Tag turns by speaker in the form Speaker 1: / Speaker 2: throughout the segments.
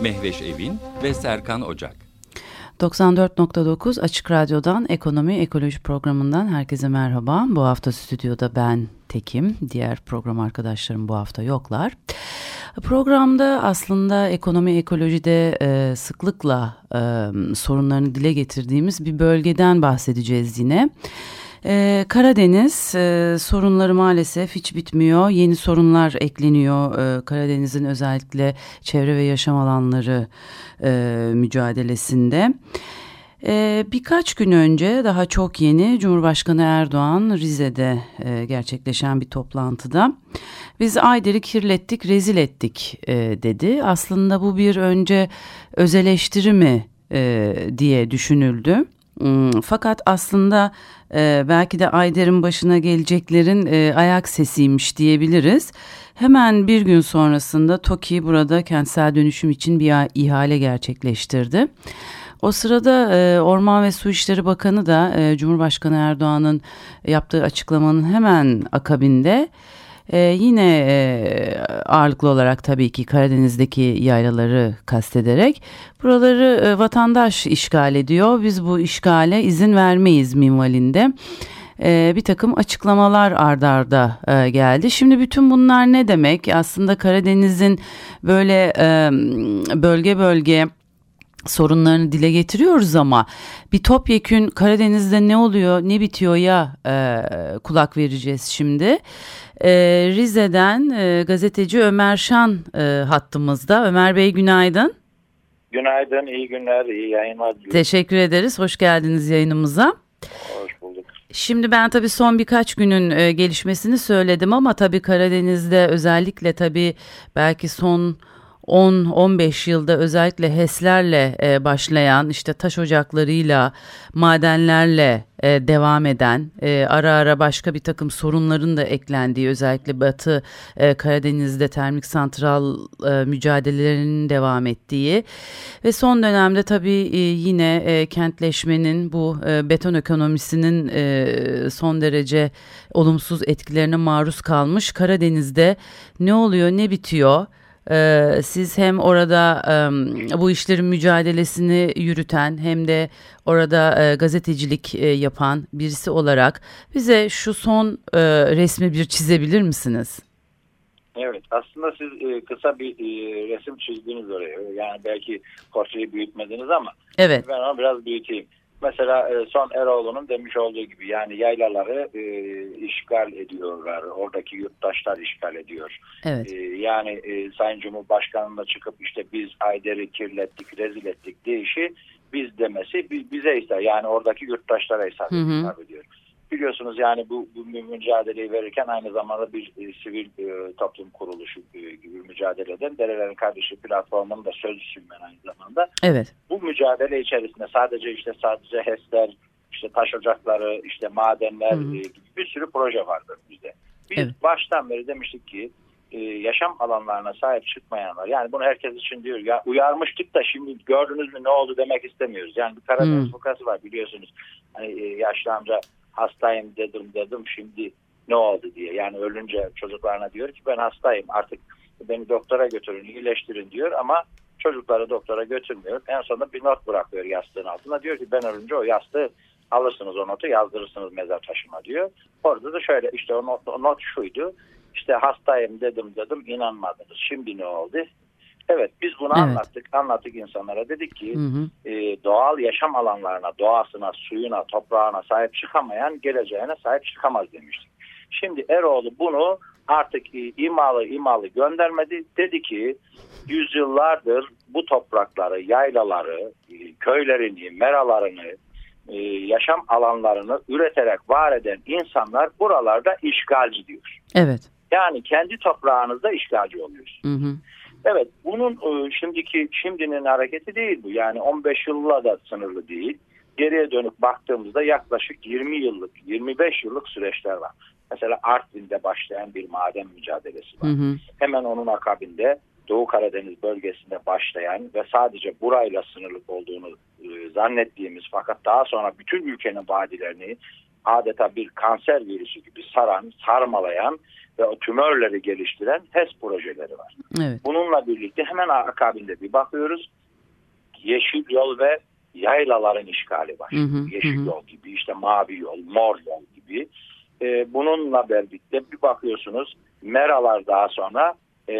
Speaker 1: Mehveş Evin ve Serkan Ocak.
Speaker 2: 94.9 Açık Radyo'dan Ekonomi Ekoloji programından herkese merhaba. Bu hafta stüdyoda ben Tekim, diğer program arkadaşlarım bu hafta yoklar. Programda aslında ekonomi ekolojide e, sıklıkla e, sorunlarını dile getirdiğimiz bir bölgeden bahsedeceğiz yine. Ee, Karadeniz e, sorunları maalesef hiç bitmiyor. Yeni sorunlar ekleniyor. Ee, Karadeniz'in özellikle çevre ve yaşam alanları e, mücadelesinde. Ee, birkaç gün önce daha çok yeni Cumhurbaşkanı Erdoğan Rize'de e, gerçekleşen bir toplantıda biz Ayder'i kirlettik, rezil ettik e, dedi. Aslında bu bir önce öz eleştiri mi e, diye düşünüldü. Hmm, fakat aslında e, belki de Ayder'in başına geleceklerin e, ayak sesiymiş diyebiliriz. Hemen bir gün sonrasında TOKİ burada kentsel dönüşüm için bir ihale gerçekleştirdi. O sırada e, Orman ve Su İşleri Bakanı da Cumhurbaşkanı Erdoğan'ın yaptığı açıklamanın hemen akabinde ee, yine e, ağırlıklı olarak tabii ki Karadeniz'deki yaylaları kastederek buraları e, vatandaş işgal ediyor. Biz bu işgale izin vermeyiz minvalinde. E, bir takım açıklamalar ardarda arda, e, geldi. Şimdi bütün bunlar ne demek? Aslında Karadeniz'in böyle e, bölge bölge sorunlarını dile getiriyoruz ama bir topyekün Karadeniz'de ne oluyor ne bitiyor ya e, kulak vereceğiz şimdi. E, Rize'den e, gazeteci Ömer Şan e, hattımızda. Ömer Bey günaydın.
Speaker 3: Günaydın, iyi günler, iyi yayınlar.
Speaker 2: Teşekkür ederiz, hoş geldiniz yayınımıza.
Speaker 3: Hoş bulduk.
Speaker 2: Şimdi ben tabii son birkaç günün e, gelişmesini söyledim ama tabii Karadeniz'de özellikle tabii belki son 10-15 yılda özellikle HES'lerle e, başlayan işte taş ocaklarıyla madenlerle e, devam eden e, ara ara başka bir takım sorunların da eklendiği özellikle Batı e, Karadeniz'de termik santral e, mücadelelerinin devam ettiği ve son dönemde tabii e, yine e, kentleşmenin bu e, beton ekonomisinin e, son derece olumsuz etkilerine maruz kalmış Karadeniz'de ne oluyor ne bitiyor? Ee, siz hem orada e, bu işlerin mücadelesini yürüten hem de orada e, gazetecilik e, yapan birisi olarak bize şu son e, resmi bir çizebilir misiniz?
Speaker 3: Evet aslında siz e, kısa bir e, resim çizdiniz oraya. Yani belki portreyi büyütmediniz ama
Speaker 2: evet.
Speaker 3: ben onu biraz büyüteyim. Mesela e, son Eroğlu'nun demiş olduğu gibi yani yaylaları e, işgal ediyorlar. Oradaki yurttaşlar işgal ediyor.
Speaker 2: Evet.
Speaker 3: E, yani e, Sayın Cumhurbaşkanı'na çıkıp işte biz Ayder'i kirlettik, rezil ettik diye işi biz demesi bize ister. Yani oradaki yurttaşlara hesap ediyor biliyorsunuz yani bu, bu mücadeleyi verirken aynı zamanda bir e, sivil e, toplum kuruluşu e, gibi mücadele eden Derelerin Kardeşi platformunun da sözcüsüyüm ben aynı zamanda.
Speaker 2: Evet.
Speaker 3: Bu mücadele içerisinde sadece işte sadece HES'ler, işte taş ocakları, işte madenler hı hı. E, gibi bir sürü proje vardır bizde. Biz evet. baştan beri demiştik ki e, yaşam alanlarına sahip çıkmayanlar yani bunu herkes için diyor ya uyarmıştık da şimdi gördünüz mü ne oldu demek istemiyoruz. Yani bir Karadeniz fıkrası var biliyorsunuz. Hani e, yaşlı amca hastayım dedim dedim şimdi ne oldu diye. Yani ölünce çocuklarına diyor ki ben hastayım artık beni doktora götürün iyileştirin diyor ama çocukları doktora götürmüyor. En sonunda bir not bırakıyor yastığın altına. Diyor ki ben ölünce o yastığı alırsınız o notu yazdırırsınız mezar taşıma diyor. Orada da şöyle işte o not, o not şuydu. İşte hastayım dedim dedim inanmadınız. Şimdi ne oldu? Evet biz bunu evet. anlattık. Anlattık insanlara. Dedik ki hı hı. E, doğal yaşam alanlarına, doğasına, suyuna, toprağına sahip çıkamayan geleceğine sahip çıkamaz demiştik. Şimdi Eroğlu bunu artık e, imalı imalı göndermedi. Dedi ki yüzyıllardır bu toprakları, yaylaları, e, köylerini, meralarını, e, yaşam alanlarını üreterek var eden insanlar buralarda işgalci diyor.
Speaker 2: Evet.
Speaker 3: Yani kendi toprağınızda işgalci oluyorsunuz. Hı hı. Evet bunun e, şimdiki şimdinin hareketi değil bu. Yani 15 yılla da sınırlı değil. Geriye dönüp baktığımızda yaklaşık 20 yıllık, 25 yıllık süreçler var. Mesela Artvin'de başlayan bir maden mücadelesi var. Hı hı. Hemen onun akabinde Doğu Karadeniz bölgesinde başlayan ve sadece burayla sınırlı olduğunu e, zannettiğimiz fakat daha sonra bütün ülkenin vadilerini adeta bir kanser virüsü gibi saran, sarmalayan ve o tümörleri geliştiren HES projeleri var. Evet. Bununla birlikte hemen akabinde bir bakıyoruz. Yeşil yol ve yaylaların işgali var. Hı hı, Yeşil hı. yol gibi, işte mavi yol, mor yol gibi. Ee, bununla birlikte bir bakıyorsunuz meralar daha sonra e,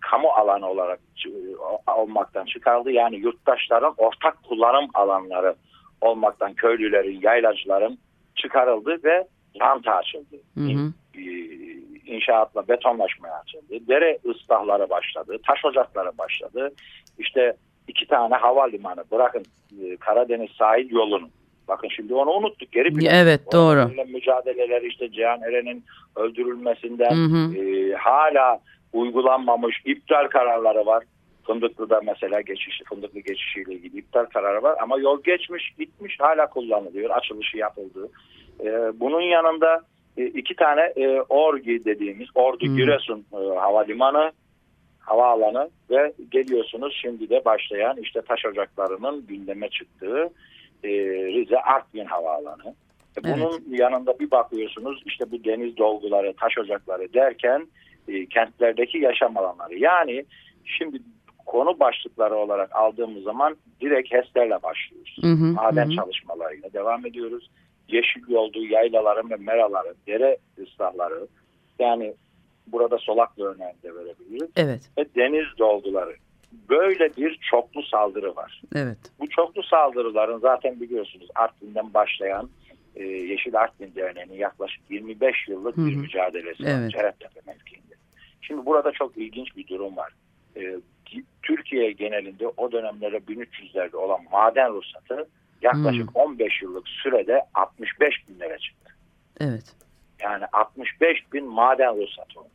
Speaker 3: kamu alanı olarak olmaktan çıkarıldı. Yani yurttaşların ortak kullanım alanları olmaktan köylülerin, yaylacıların çıkarıldı ve ranta açıldı. Hı hı. İnşaatla betonlaşmaya açıldı. Dere ıslahları başladı. Taş ocakları başladı. İşte iki tane havalimanı bırakın e, Karadeniz sahil yolunun. Bakın şimdi onu unuttuk. Geri
Speaker 2: plan. Evet o doğru.
Speaker 3: Mücadeleler işte Cihan Eren'in öldürülmesinden hı hı. E, hala uygulanmamış iptal kararları var. Fındıklı'da mesela geçişi, Fındıklı geçişiyle ilgili iptal kararı var ama yol geçmiş, gitmiş, hala kullanılıyor. Açılışı yapıldı. Ee, bunun yanında iki tane e, ORGI dediğimiz Ordu hmm. Giresun e, Havalimanı havaalanı ve geliyorsunuz şimdi de başlayan işte taş ocaklarının gündeme çıktığı e, Rize Artvin Havaalanı. E, bunun evet. yanında bir bakıyorsunuz işte bu deniz dolguları, taş ocakları derken e, kentlerdeki yaşam alanları. Yani şimdi konu başlıkları olarak aldığımız zaman direkt HES'lerle başlıyoruz. Hı hı, Maden hı. çalışmalarıyla devam ediyoruz. Yeşil yoldu, yaylaların ve meraların, dere ıslahları yani burada solaklı örneğini de verebiliriz. Evet. Ve deniz dolguları. Böyle bir çoklu saldırı var. Evet. Bu çoklu saldırıların zaten biliyorsunuz Artvin'den başlayan e, Yeşil Artvin Derneği'nin yaklaşık 25 yıllık Hı -hı. bir mücadelesi evet. var Cerettepe mevkiinde. Şimdi burada çok ilginç bir durum var. E, Türkiye genelinde o dönemlere 1300'lerde olan maden ruhsatı yaklaşık hmm. 15 yıllık sürede 65 binlere çıktı. Evet. Yani 65 bin maden ruhsatı oldu.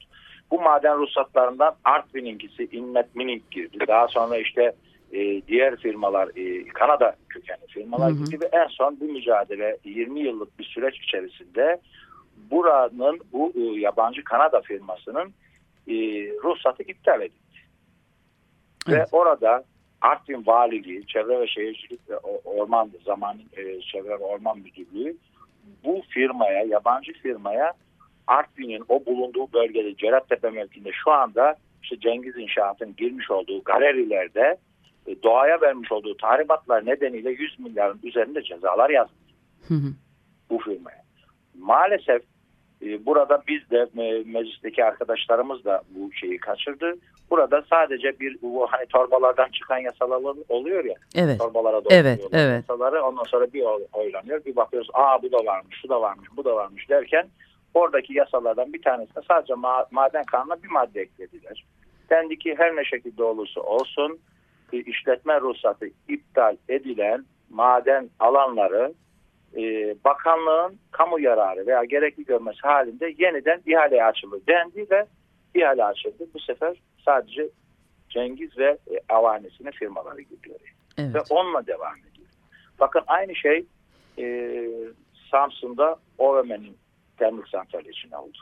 Speaker 3: Bu maden ruhsatlarından Artvin'inkisi Inmet Mining girdi. Daha sonra işte e, diğer firmalar e, Kanada kökenli firmalar hı girdi ve en son bu mücadele 20 yıllık bir süreç içerisinde buranın bu e, yabancı Kanada firmasının e, ruhsatı iptal edildi. Evet. Ve orada Artvin Valiliği, Çevre ve Şehircilik ve Orman Zaman e, Çevre ve Orman Müdürlüğü bu firmaya, yabancı firmaya Artvin'in o bulunduğu bölgede Cerattepe mevkinde şu anda işte Cengiz İnşaat'ın girmiş olduğu galerilerde e, doğaya vermiş olduğu tahribatlar nedeniyle 100 milyarın üzerinde cezalar yazdı. Bu firmaya. Maalesef e, burada biz de meclisteki arkadaşlarımız da bu şeyi kaçırdı. Burada sadece bir bu hani torbalardan çıkan yasalar oluyor ya. Evet. Torbalara doğru evet, evet. yasaları. Ondan sonra bir oylanıyor. Bir bakıyoruz aa bu da varmış, şu da varmış, bu da varmış derken oradaki yasalardan bir tanesine sadece ma maden kanuna bir madde eklediler. Dendi ki her ne şekilde olursa olsun işletme ruhsatı iptal edilen maden alanları e, bakanlığın kamu yararı veya gerekli görmesi halinde yeniden ihaleye açılır dendi ve ihale açıldı. Bu sefer sadece Cengiz ve e, avanesinin firmaları gidiyor. Evet. Ve onunla devam ediyor. Bakın aynı şey e, Samsun'da OVM'nin termik santrali için oldu.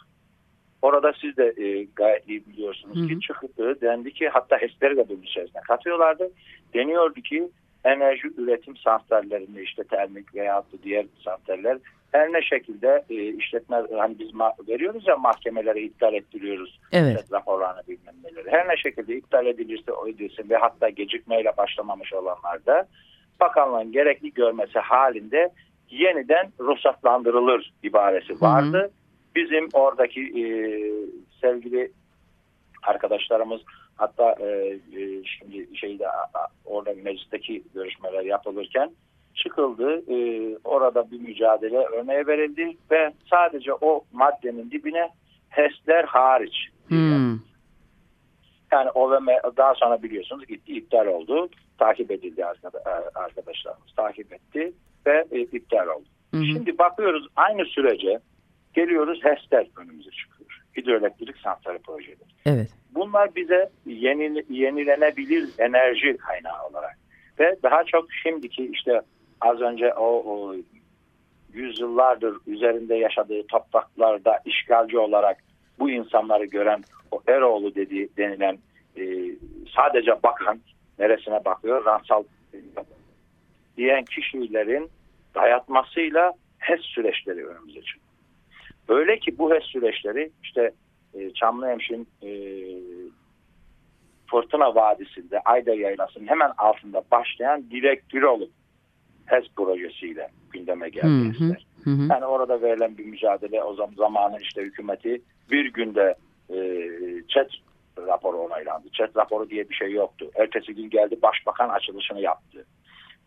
Speaker 3: Orada siz de e, gayet iyi biliyorsunuz Hı -hı. ki çıktı dendi ki hatta HES'leri de bunun içerisine katıyorlardı. Deniyordu ki enerji üretim santrallerinde işte termik veya diğer santraller her ne şekilde e, işletme hani biz veriyoruz ya mahkemelere iptal ettiriyoruz evet. raporlarını bilmem neleri. Her ne şekilde iptal edilirse o edilsin ve hatta gecikmeyle başlamamış olanlar da bakanlığın gerekli görmesi halinde yeniden ruhsatlandırılır ibaresi vardı. Hı hı. Bizim oradaki e, sevgili arkadaşlarımız hatta e, e, şimdi şeyde orada meclisteki görüşmeler yapılırken çıkıldı. E, orada bir mücadele örneğe verildi ve sadece o maddenin dibine HES'ler hariç. Hmm. Yani o ve daha sonra biliyorsunuz gitti iptal oldu. Takip edildi e, arkadaşlarımız. Takip etti ve e, iptal oldu. Hı Şimdi bakıyoruz aynı sürece geliyoruz HES'ler önümüze çıkıyor. Hidroelektrik santrali projeleri. Evet. bunlar bize yeni, yenilenebilir enerji kaynağı olarak ve daha çok şimdiki işte az önce o, o yüzyıllardır üzerinde yaşadığı topraklarda işgalci olarak bu insanları gören o Eroğlu dediği denilen e, sadece bakan neresine bakıyor ransal diyen kişilerin dayatmasıyla HES süreçleri önümüze çıkıyor. Öyle ki bu HES süreçleri işte e, Çamlıhemşin e, Fırtına Vadisi'nde Ayda Yaylası'nın hemen altında başlayan Dilek Güroluk HES projesiyle gündeme geldi. Hı. Yani orada verilen bir mücadele o zaman zamanın işte hükümeti bir günde e, chat raporu onaylandı. Chat raporu diye bir şey yoktu. Ertesi gün geldi başbakan açılışını yaptı.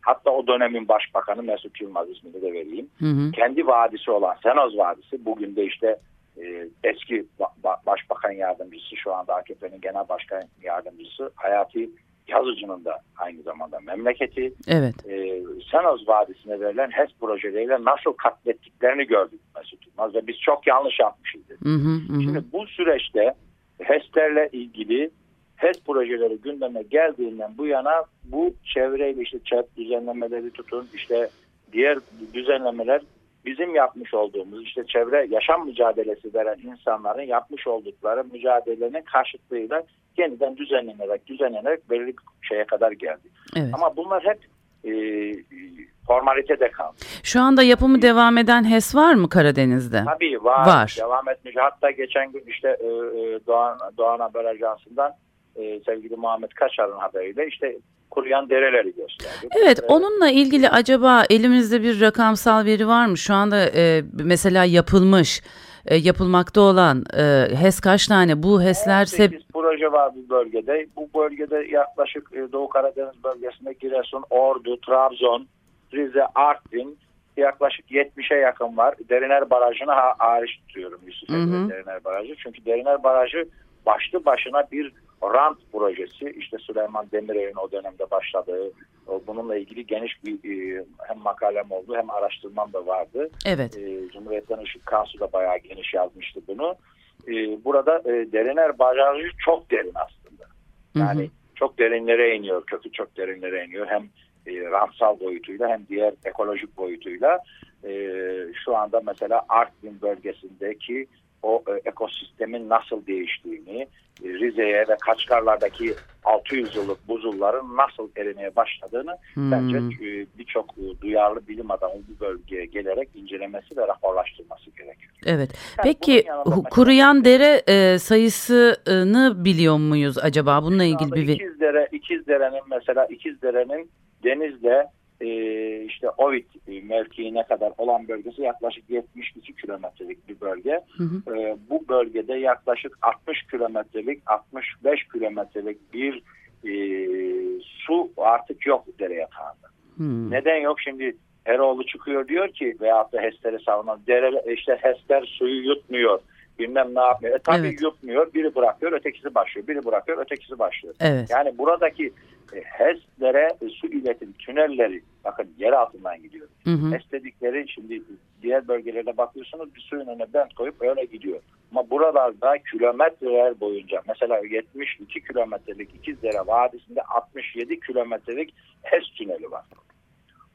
Speaker 3: Hatta o dönemin başbakanı Mesut Yılmaz ismini de vereyim. Hı hı. Kendi vadisi olan Senoz Vadisi bugün de işte e, eski ba başbakan yardımcısı şu anda AKP'nin genel başkan yardımcısı Hayati Yazıcı'nın da aynı zamanda memleketi.
Speaker 2: Evet.
Speaker 3: E, Senoz Vadisi'ne verilen HES projeleriyle nasıl katlettiklerini gördük Mesut Yılmaz ve biz çok yanlış yapmışız. Hı hı hı. Şimdi bu süreçte HES'lerle ilgili HES projeleri gündeme geldiğinden bu yana bu çevreyle işte çat düzenlemeleri tutun işte diğer düzenlemeler bizim yapmış olduğumuz işte çevre yaşam mücadelesi veren insanların yapmış oldukları mücadelenin karşıtlığıyla yeniden düzenlenerek düzenlenerek belirli şeye kadar geldi. Evet. Ama bunlar hep e, formalitede kaldı.
Speaker 2: Şu anda yapımı devam eden HES var mı Karadeniz'de?
Speaker 3: Tabii var. var. Devam etmiş. Hatta geçen gün işte e, e Doğan, Doğan Haber Ajansı'ndan e, sevgili Muhammed Kaşar'ın haberiyle işte kuruyan dereleri gösterdi.
Speaker 2: Evet onunla ilgili acaba elimizde bir rakamsal veri var mı? Şu anda e, mesela yapılmış e, yapılmakta olan e, HES kaç tane? Bu HES'ler...
Speaker 3: 18 proje var bu bölgede. Bu bölgede yaklaşık e, Doğu Karadeniz bölgesinde Giresun, Ordu, Trabzon, Rize, Artvin yaklaşık 70'e yakın var. Deriner Barajı'nı hariç tutuyorum Yusuf Deriner Barajı. Çünkü Deriner Barajı başlı başına bir rant projesi işte Süleyman Demirel'in o dönemde başladığı bununla ilgili geniş bir e, hem makalem oldu hem araştırmam da vardı.
Speaker 2: Evet.
Speaker 3: E, Cumhuriyet'ten Işık Kansu da bayağı geniş yazmıştı bunu. E, burada Deriner Barajı çok derin aslında. Yani hı hı. çok derinlere iniyor, kökü çok derinlere iniyor. Hem rantsal boyutuyla hem diğer ekolojik boyutuyla şu anda mesela Artvin bölgesindeki o e, ekosistemin nasıl değiştiğini, e, Rize'ye ve Kaçkarlar'daki 600 yıllık buzulların nasıl erimeye başladığını hmm. bence e, birçok e, duyarlı bilim adamı bu bölgeye gelerek incelemesi ve raporlaştırması gerekiyor.
Speaker 2: Evet. Yani Peki kuruyan dere e, sayısını biliyor muyuz acaba? Bununla ilgili bir...
Speaker 3: İkizdere, İkizdere'nin mesela İkizdere'nin denizle e, işte Ovid mevkiine kadar olan bölgesi yaklaşık 72 kilometrelik bir bölge. Hı hı. E, bu bölgede yaklaşık 60 kilometrelik 65 kilometrelik bir e, su artık yok dere yatağında. Hı. Neden yok? Şimdi Eroğlu çıkıyor diyor ki veyahut da HES'leri savunan dere, işte HES'ler suyu yutmuyor bilmem ne yapmıyor. E, tabii evet. yutmuyor. Biri bırakıyor, ötekisi başlıyor. Biri bırakıyor, ötekisi başlıyor.
Speaker 2: Evet.
Speaker 3: Yani buradaki e, HES'lere e, su iletim tünelleri bakın yer altından gidiyor. Hı hı. HES dedikleri şimdi diğer bölgelerde bakıyorsunuz bir suyun önüne bent koyup öyle gidiyor. Ama buralarda kilometreler boyunca mesela 72 kilometrelik İkizdere Vadisi'nde 67 kilometrelik HES tüneli var.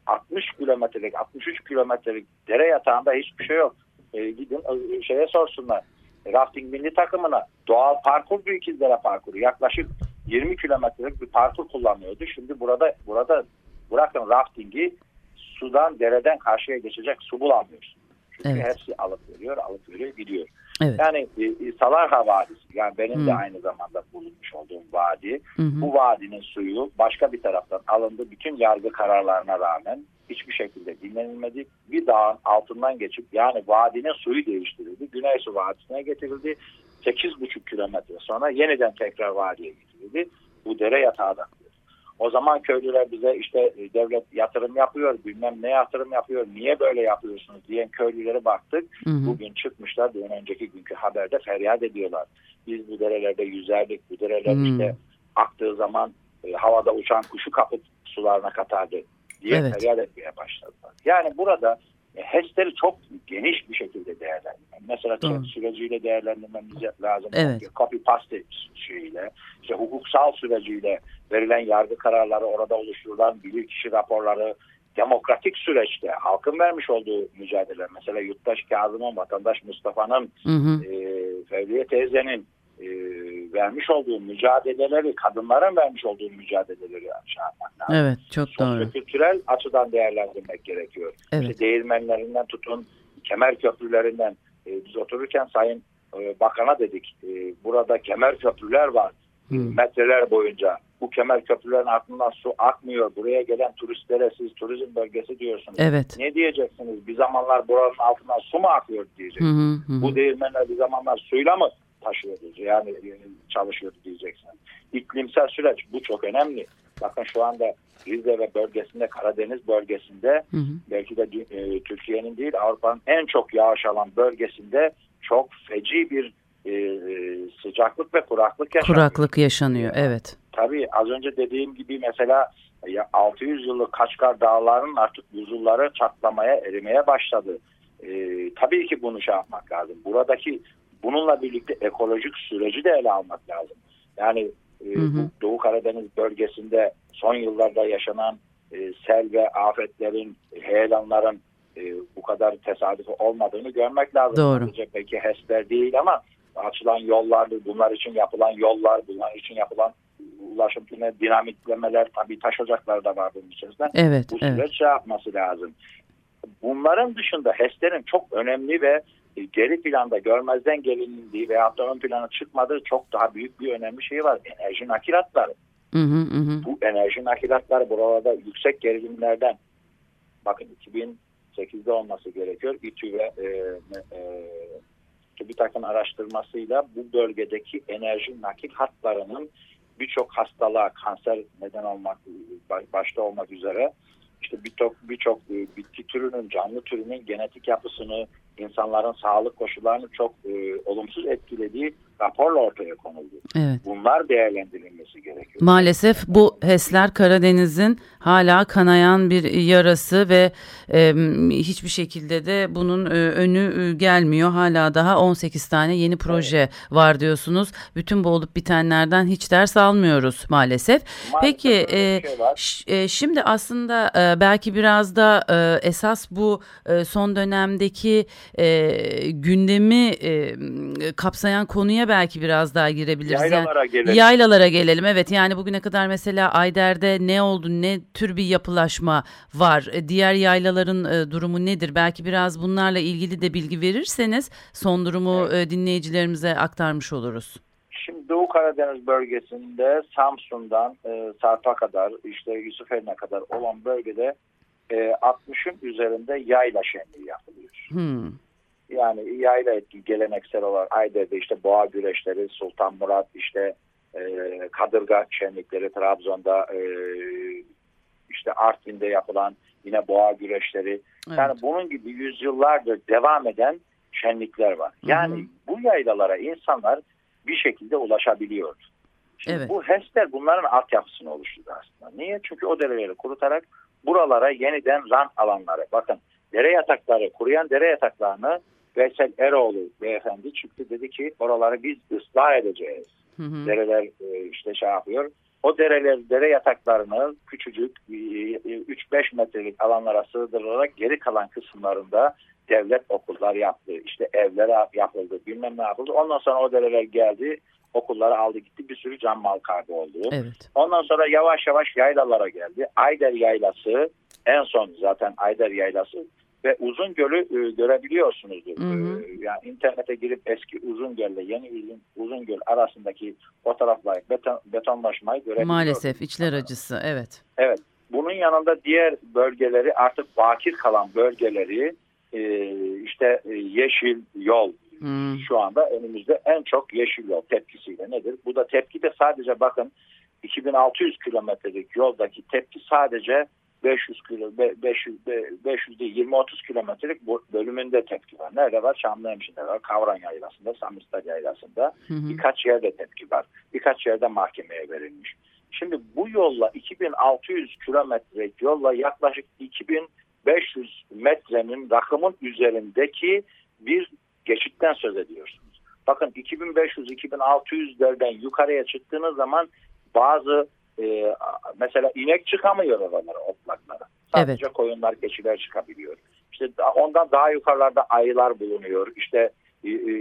Speaker 3: 60 kilometrelik 63 kilometrelik dere yatağında hiçbir şey yok. E, gidin e, şeye sorsunlar. Rafting milli takımına doğal parkur bir İkizdere parkuru yaklaşık 20 kilometrelik bir parkur kullanıyordu. Şimdi burada burada bırakın raftingi sudan dereden karşıya geçecek su bulamıyorsun. Çünkü evet. hepsi alıp veriyor, alıp veriyor, gidiyor. Evet. Yani e, e, Salarha Vadisi, yani benim hmm. de aynı zamanda bulunmuş olduğum vadi. Hmm. Bu vadinin suyu başka bir taraftan alındı. Bütün yargı kararlarına rağmen hiçbir şekilde dinlenilmedi. Bir dağın altından geçip yani vadinin suyu değiştirildi. Güneysu Vadisi'ne getirildi. 8,5 kilometre sonra yeniden tekrar vadiye getirildi. Bu dere yatağı da. O zaman köylüler bize işte e, devlet yatırım yapıyor, bilmem ne yatırım yapıyor, niye böyle yapıyorsunuz diyen köylülere baktık. Hı hı. Bugün çıkmışlar, bir önceki günkü haberde feryat ediyorlar. Biz bu derelerde yüzerdik, bu dereler hı. işte aktığı zaman e, havada uçan kuşu kapıp sularına katardı diye evet. feryat etmeye başladılar. Yani burada e, HES'leri çok geniş bir şekilde değerlendirmek. Mesela chat süreciyle değerlendirmemiz lazım.
Speaker 2: Evet.
Speaker 3: Copy paste şeyiyle, işte hukuksal süreciyle verilen yargı kararları, orada oluşturulan bilirkişi raporları, demokratik süreçte halkın vermiş olduğu mücadele. Mesela Yurttaş Kazım'ın, Vatandaş Mustafa'nın, e, Fevriye teyzenin e, vermiş olduğu mücadeleleri, kadınların vermiş olduğu mücadeleleri şey yapmak lazım.
Speaker 2: Evet, çok doğru.
Speaker 3: Kültürel açıdan değerlendirmek gerekiyor.
Speaker 2: Evet.
Speaker 3: İşte değirmenlerinden tutun, kemer köprülerinden e, biz otururken Sayın e, Bakan'a dedik, e, burada kemer köprüler var. Hmm. Metreler boyunca bu kemer köprülerin altından su akmıyor. Buraya gelen turistlere siz turizm bölgesi diyorsunuz.
Speaker 2: Evet.
Speaker 3: Ne diyeceksiniz? Bir zamanlar buranın altından su mu akıyor diyeceksiniz. Hı hı hı. Bu değirmenler bir zamanlar suyla mı taşıyordu? Yani e, çalışıyordu diyeceksiniz. İklimsel süreç bu çok önemli. Bakın şu anda Rize ve bölgesinde Karadeniz bölgesinde hı hı. belki de e, Türkiye'nin değil Avrupa'nın en çok yağış alan bölgesinde çok feci bir e, sıcaklık ve kuraklık yaşanıyor.
Speaker 2: Kuraklık yaşanıyor evet.
Speaker 3: Tabii az önce dediğim gibi mesela 600 yıllık Kaçkar Dağları'nın artık buzulları çatlamaya, erimeye başladı. E, tabii ki bunu şey yapmak lazım. Buradaki bununla birlikte ekolojik süreci de ele almak lazım. Yani e, hı hı. Doğu Karadeniz bölgesinde son yıllarda yaşanan e, sel ve afetlerin, heyelanların e, bu kadar tesadüfi olmadığını görmek lazım.
Speaker 2: Doğru.
Speaker 3: Sadece belki HES'ler değil ama açılan yollardır, bunlar için yapılan yollar, bunlar için yapılan ulaşım dinamitlemeler, tabii taş ocakları da var bunun içerisinde.
Speaker 2: Evet,
Speaker 3: bu süreç
Speaker 2: evet.
Speaker 3: şey yapması lazım. Bunların dışında HES'lerin çok önemli ve geri planda görmezden gelindiği veya da ön plana çıkmadığı çok daha büyük bir önemli şey var. Enerji nakilatları.
Speaker 2: Hı hı hı.
Speaker 3: Bu enerji nakilatları buralarda yüksek gerilimlerden bakın 2008'de olması gerekiyor. İTÜ ve e, e, TÜBİTAK'ın araştırmasıyla bu bölgedeki enerji nakil hatlarının birçok hastalığa kanser neden olmak başta olmak üzere işte birçok birçok e, bitki türünün canlı türünün genetik yapısını insanların sağlık koşullarını çok e, olumsuz etkilediği raporla ortaya konuldu.
Speaker 2: Evet.
Speaker 3: Bunlar değerlendirilmesi gerekiyor.
Speaker 2: Maalesef bu HES'ler Karadeniz'in hala kanayan bir yarası ve e, hiçbir şekilde de bunun e, önü e, gelmiyor. Hala daha 18 tane yeni proje evet. var diyorsunuz. Bütün bu olup bitenlerden hiç ders almıyoruz maalesef. maalesef Peki e, şey e, şimdi aslında e, belki biraz da e, esas bu e, son dönemdeki e, gündemi e, kapsayan konuya belki biraz daha girebiliriz.
Speaker 3: Yaylalara gelelim.
Speaker 2: Yaylalara gelelim evet yani bugüne kadar mesela Ayder'de ne oldu ne tür bir yapılaşma var e, diğer yaylaların e, durumu nedir belki biraz bunlarla ilgili de bilgi verirseniz son durumu evet. e, dinleyicilerimize aktarmış oluruz.
Speaker 3: Şimdi Doğu Karadeniz bölgesinde Samsun'dan e, Sarp'a kadar işte Yusufeli'ne kadar olan bölgede e, 60'ın üzerinde yayla şenliği yapılıyor.
Speaker 2: Hmm.
Speaker 3: Yani yayla geleneksel olarak Ayder'de işte boğa güreşleri, Sultan Murat işte e, Kadırga şenlikleri, Trabzon'da e, işte Artvin'de yapılan yine boğa güreşleri. Evet. Yani bunun gibi yüzyıllardır devam eden şenlikler var. Yani hı hı. bu yaylalara insanlar bir şekilde ulaşabiliyor. Şimdi evet. Bu HES'ler bunların altyapısını oluşturdu aslında. Niye? Çünkü o dereleri kurutarak buralara yeniden rant alanları. Bakın dere yatakları, kuruyan dere yataklarını Veysel Eroğlu beyefendi çıktı dedi ki oraları biz ıslah edeceğiz. Hı hı. Dereler e, işte şey yapıyor. O dereler, dere yataklarını küçücük 3-5 e, metrelik alanlara sığdırılarak geri kalan kısımlarında devlet okullar yaptı. İşte evler yapıldı, bilmem ne yapıldı. Ondan sonra o dereler geldi, okulları aldı gitti. Bir sürü can mal kaybı oldu.
Speaker 2: Evet.
Speaker 3: Ondan sonra yavaş yavaş yaylalara geldi. Ayder Yaylası en son zaten Ayder Yaylası ve uzun gölü e, görebiliyorsunuzdur. Hı hı. E, yani internete girip eski uzun gölle yeni uzun, uzun göl arasındaki fotoğraflar beton, betonlaşmayı görebiliyorsunuz.
Speaker 2: Maalesef içler acısı evet.
Speaker 3: Evet. Bunun yanında diğer bölgeleri artık bakir kalan bölgeleri e, işte e, yeşil yol Hmm. Şu anda önümüzde en çok yeşil yol tepkisiyle nedir? Bu da tepki de sadece bakın 2600 kilometrelik yoldaki tepki sadece 500 kilo 500 500 değil 20 30 kilometrelik bölümünde tepki var. Nerede var? Çamlıhemşin'de var. Kavran Yaylası'nda, Samistar Yaylası'nda hı hı. birkaç yerde tepki var. Birkaç yerde mahkemeye verilmiş. Şimdi bu yolla 2600 kilometrelik yolla yaklaşık 2000 2500 metrenin rakımın üzerindeki bir geçitten söz ediyorsunuz. Bakın 2500-2600'lerden yukarıya çıktığınız zaman bazı e, mesela inek çıkamıyor oralara otlaklara. Sadece evet. koyunlar, keçiler çıkabiliyor. İşte ondan daha yukarılarda ayılar bulunuyor. İşte e, e,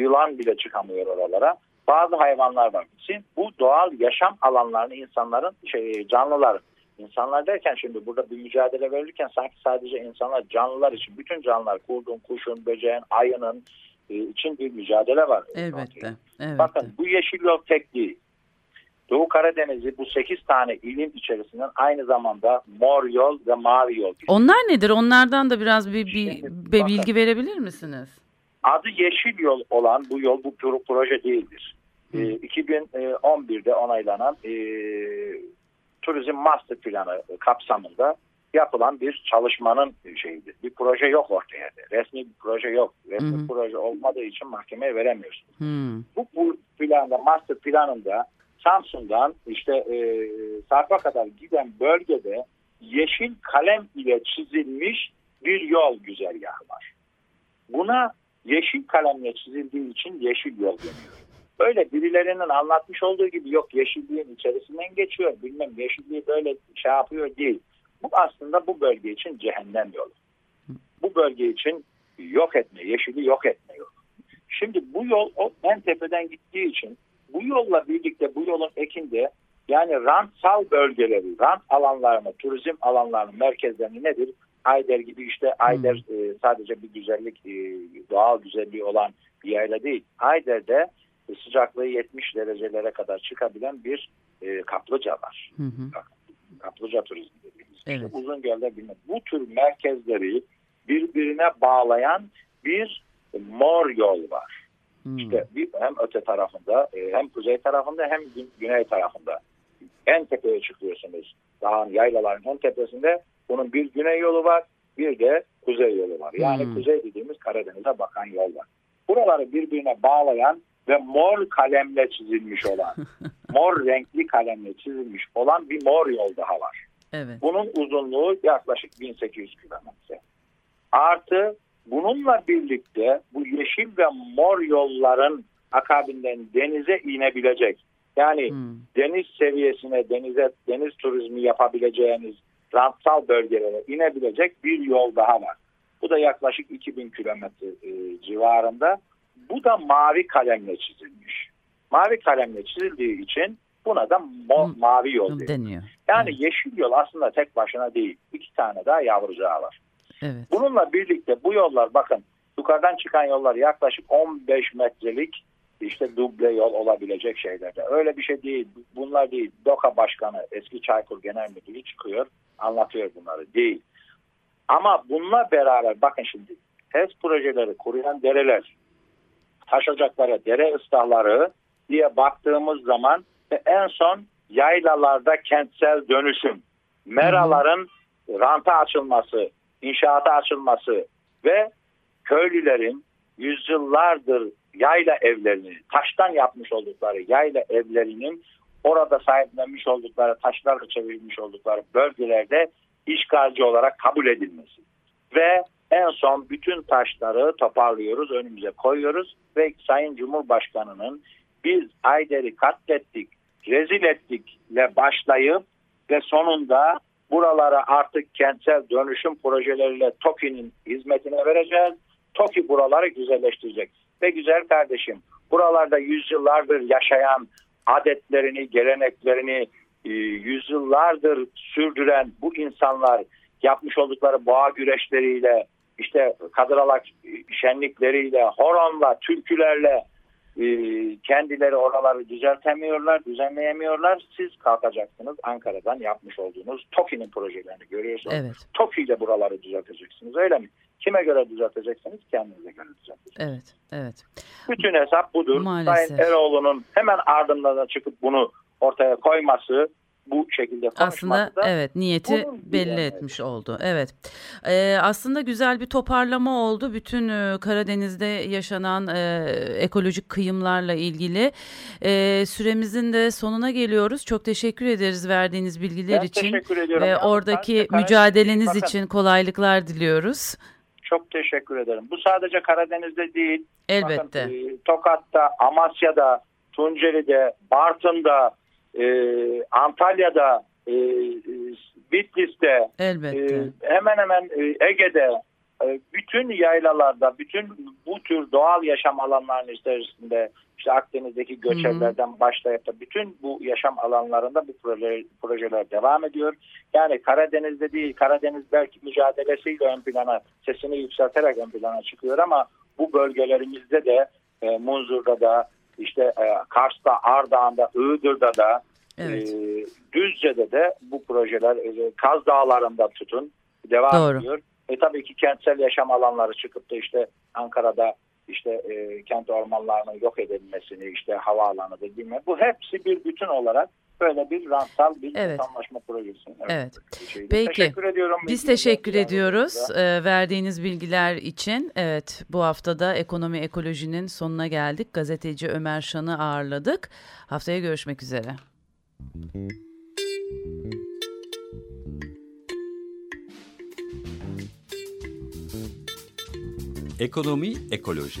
Speaker 3: yılan bile çıkamıyor oralara. Bazı hayvanlar var. Şimdi bu doğal yaşam alanlarını insanların, şey, canlıların İnsanlar derken şimdi burada bir mücadele verirken sanki sadece insanlar canlılar için bütün canlılar kurdun, kuşun, böceğin, ayının e, için bir mücadele var.
Speaker 2: Elbette. evet.
Speaker 3: Bakın bu yeşil yol tek değil. Doğu Karadeniz'i bu 8 tane ilin içerisinden aynı zamanda mor yol ve mavi yol.
Speaker 2: Onlar nedir? Onlardan da biraz bir, bir, bir bilgi verebilir misiniz?
Speaker 3: Adı yeşil yol olan bu yol bu proje değildir. Ee, 2011'de onaylanan e, turizm master planı kapsamında yapılan bir çalışmanın şeyidir. Bir proje yok ortaya. Resmi bir proje yok. Resmi hı hı. proje olmadığı için mahkemeye veremiyorsunuz. Hı. Bu, bu planda master planında Samsun'dan işte e, Sarp'a kadar giden bölgede yeşil kalem ile çizilmiş bir yol güzergahı var. Buna yeşil kalemle çizildiği için yeşil yol deniyor. Böyle birilerinin anlatmış olduğu gibi yok yeşilliğin içerisinden geçiyor bilmem yeşilliği böyle şey yapıyor değil. Bu aslında bu bölge için cehennem yolu. Bu bölge için yok etme, yeşili yok etme yolu. Şimdi bu yol o en tepeden gittiği için bu yolla birlikte bu yolun ekinde yani rantsal bölgeleri, rant alanlarını, turizm alanlarının merkezlerini nedir? Ayder gibi işte Ayder hmm. e, sadece bir güzellik, e, doğal güzelliği olan bir yayla değil. Ayder'de sıcaklığı 70 derecelere kadar çıkabilen bir e, kaplıca var. Hı hı. Kaplıca turizmi dediğimiz. Evet. İşte Uzungöl'de bilmem. Bu tür merkezleri birbirine bağlayan bir mor yol var. Hmm. İşte bir, hem öte tarafında e, hem kuzey tarafında hem güney tarafında. En tepeye çıkıyorsunuz. Dağın yaylaların en tepesinde bunun bir güney yolu var bir de kuzey yolu var. Yani hmm. kuzey dediğimiz Karadeniz'e bakan yol var. Buraları birbirine bağlayan ve mor kalemle çizilmiş olan, mor renkli kalemle çizilmiş olan bir mor yol daha var. Evet. Bunun uzunluğu yaklaşık 1800 kilometre. Artı bununla birlikte bu yeşil ve mor yolların akabinden denize inebilecek. Yani hmm. deniz seviyesine, denize deniz turizmi yapabileceğiniz rantsal bölgelere inebilecek bir yol daha var. Bu da yaklaşık 2000 kilometre e, civarında bu da mavi kalemle çizilmiş. Mavi kalemle çizildiği için buna da mo- hmm. mavi yol deniyor. Yani evet. yeşil yol aslında tek başına değil. İki tane daha yavrucağı var. Evet. Bununla birlikte bu yollar bakın yukarıdan çıkan yollar yaklaşık 15 metrelik işte duble yol olabilecek şeylerde. Öyle bir şey değil. Bunlar değil. DOKA Başkanı eski Çaykur Genel Müdürü çıkıyor anlatıyor bunları. Değil. Ama bununla beraber bakın şimdi HES projeleri kuruyan dereler taş ocakları, dere ıslahları diye baktığımız zaman en son yaylalarda kentsel dönüşüm, meraların ranta açılması, inşaata açılması ve köylülerin yüzyıllardır yayla evlerini, taştan yapmış oldukları yayla evlerinin orada sahiplenmiş oldukları, taşlarla çevirmiş oldukları bölgelerde işgalci olarak kabul edilmesi. Ve en son bütün taşları toparlıyoruz, önümüze koyuyoruz ve Sayın Cumhurbaşkanı'nın biz Ayder'i katlettik, rezil ettikle başlayıp ve sonunda buralara artık kentsel dönüşüm projeleriyle TOKİ'nin hizmetine vereceğiz. TOKİ buraları güzelleştirecek. Ve güzel kardeşim buralarda yüzyıllardır yaşayan adetlerini, geleneklerini e, yüzyıllardır sürdüren bu insanlar yapmış oldukları boğa güreşleriyle, işte kadıralak şenlikleriyle, horonla, türkülerle e, kendileri oraları düzeltemiyorlar, düzenleyemiyorlar. Siz kalkacaksınız Ankara'dan yapmış olduğunuz TOKİ'nin projelerini görüyorsunuz. Evet. TOKİ ile buraları düzelteceksiniz öyle mi? Kime göre düzelteceksiniz? Kendinize göre düzelteceksiniz.
Speaker 2: Evet, evet.
Speaker 3: Bütün hesap budur. Maalesef. Sayın Eroğlu'nun hemen ardından çıkıp bunu ortaya koyması bu şekilde Aslında
Speaker 2: da evet niyeti belli yani. etmiş oldu. Evet. Ee, aslında güzel bir toparlama oldu. Bütün e, Karadeniz'de yaşanan e, ekolojik kıyımlarla ilgili. E, süremizin de sonuna geliyoruz. Çok teşekkür ederiz verdiğiniz bilgiler
Speaker 3: ben
Speaker 2: için.
Speaker 3: Teşekkür ediyorum.
Speaker 2: Ve oradaki mücadeleniz bakın, için kolaylıklar diliyoruz.
Speaker 3: Çok teşekkür ederim. Bu sadece Karadeniz'de değil.
Speaker 2: Elbette. Bakın,
Speaker 3: e, Tokat'ta, Amasya'da, Tunceli'de, Bartın'da, e, Antalya'da, e, Bitlis'te,
Speaker 2: Elbette.
Speaker 3: E, hemen hemen e, Ege'de, e, bütün yaylalarda, bütün bu tür doğal yaşam alanlarının içerisinde işte Akdeniz'deki göçerlerden hmm. başlayıp da bütün bu yaşam alanlarında bu proje, projeler devam ediyor. Yani Karadeniz'de değil, Karadeniz belki mücadelesiyle ön plana, sesini yükselterek ön plana çıkıyor ama bu bölgelerimizde de e, Munzur'da da, işte e, Kars'ta, Ardahan'da, Iğdır'da da, evet. e, Düzce'de de bu projeler e, Kaz Dağları'nda tutun devam Doğru. ediyor. E tabii ki kentsel yaşam alanları çıkıp da işte Ankara'da işte e, kent ormanlarının yok edilmesini, işte havaalanı dediğim bu hepsi bir bütün olarak böyle bir rantsal bir evet. anlaşma projesi.
Speaker 2: Evet. evet. Şey. Peki. Teşekkür ediyorum. Biz teşekkür ediyoruz e, verdiğiniz bilgiler için. Evet bu haftada ekonomi ekolojinin sonuna geldik. Gazeteci Ömer Şan'ı ağırladık. Haftaya görüşmek üzere.
Speaker 1: Ekonomi Ekoloji